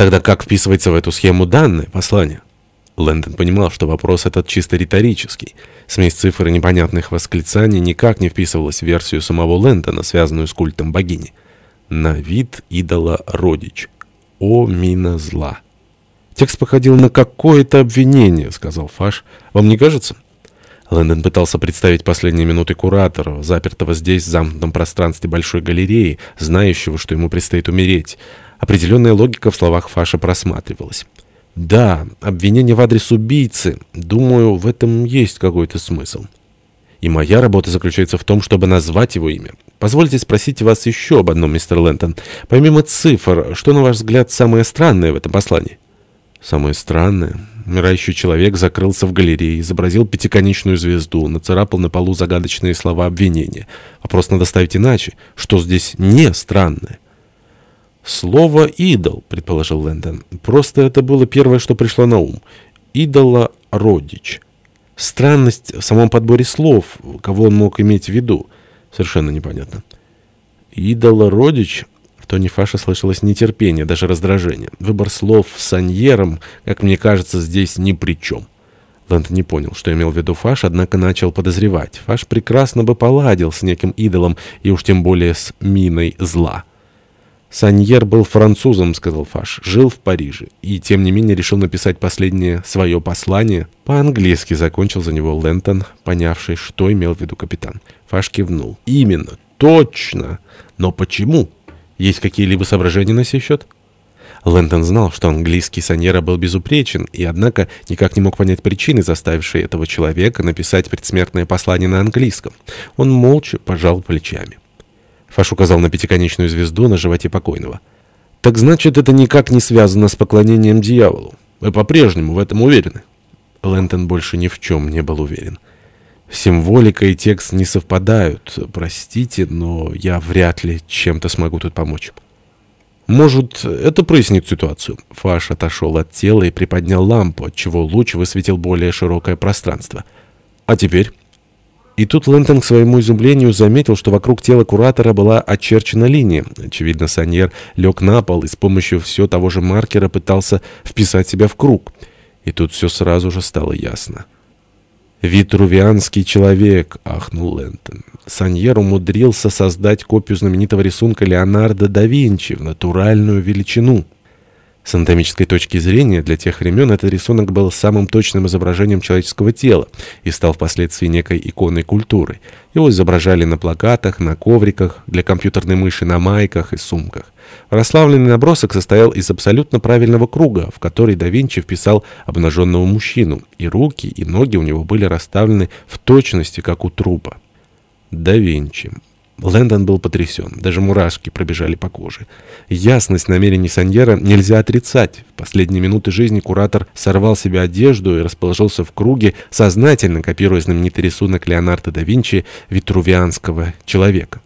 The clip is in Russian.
Тогда как вписывается в эту схему данное послание? Лэндон понимал, что вопрос этот чисто риторический. Смесь цифр и непонятных восклицаний никак не вписывалась в версию самого Лэндона, связанную с культом богини. На вид идола родич. О, мина зла. Текст походил на какое-то обвинение, сказал Фаш. Вам не кажется? Лэндон пытался представить последние минуты куратора, запертого здесь, в замкнутом пространстве большой галереи, знающего, что ему предстоит умереть. Определенная логика в словах Фаша просматривалась. Да, обвинение в адрес убийцы. Думаю, в этом есть какой-то смысл. И моя работа заключается в том, чтобы назвать его имя. Позвольте спросить вас еще об одном, мистер Лэнтон. Помимо цифр, что, на ваш взгляд, самое странное в этом послании? Самое странное... Умирающий человек закрылся в галерее, изобразил пятиконечную звезду, нацарапал на полу загадочные слова обвинения. Вопрос надо ставить иначе. Что здесь не странное? «Слово «идол», — предположил Лэндон. «Просто это было первое, что пришло на ум. Идола родич». Странность в самом подборе слов, кого он мог иметь в виду, совершенно непонятно. «Идола родич» тоне Фаша слышалось нетерпение, даже раздражение. Выбор слов с Аньером, как мне кажется, здесь ни при чем. Лэнд не понял, что имел в виду Фаш, однако начал подозревать. Фаш прекрасно бы поладил с неким идолом, и уж тем более с миной зла. «Саньер был французом», — сказал Фаш, — «жил в Париже, и тем не менее решил написать последнее свое послание». По-английски закончил за него Лэнтон, понявший, что имел в виду капитан. Фаш кивнул. «Именно, точно. Но почему? Есть какие-либо соображения на сей счет?» Лэнтон знал, что английский Саньера был безупречен, и, однако, никак не мог понять причины, заставившей этого человека написать предсмертное послание на английском. Он молча пожал плечами. Фаш указал на пятиконечную звезду на животе покойного. «Так значит, это никак не связано с поклонением дьяволу. Вы по-прежнему в этом уверены?» Лэнтон больше ни в чем не был уверен. «Символика и текст не совпадают. Простите, но я вряд ли чем-то смогу тут помочь». «Может, это прояснит ситуацию?» Фаш отошел от тела и приподнял лампу, отчего луч высветил более широкое пространство. «А теперь?» И тут Лэнтон к своему изумлению заметил, что вокруг тела куратора была очерчена линия. Очевидно, Саньер лег на пол и с помощью все того же маркера пытался вписать себя в круг. И тут все сразу же стало ясно. «Витрувианский человек», — ахнул Лэнтон. Саньер умудрился создать копию знаменитого рисунка Леонардо да Винчи в натуральную величину. С анатомической точки зрения, для тех времен этот рисунок был самым точным изображением человеческого тела и стал впоследствии некой иконной культуры. Его изображали на плакатах, на ковриках, для компьютерной мыши на майках и сумках. Расславленный набросок состоял из абсолютно правильного круга, в который да Винчи вписал обнаженного мужчину, и руки, и ноги у него были расставлены в точности, как у трупа. Да Винчи. Лэндон был потрясен, даже мурашки пробежали по коже. Ясность намерений Саньера нельзя отрицать. В последние минуты жизни куратор сорвал себе одежду и расположился в круге, сознательно копируя знаменитый рисунок Леонардо да Винчи «Витрувианского человека».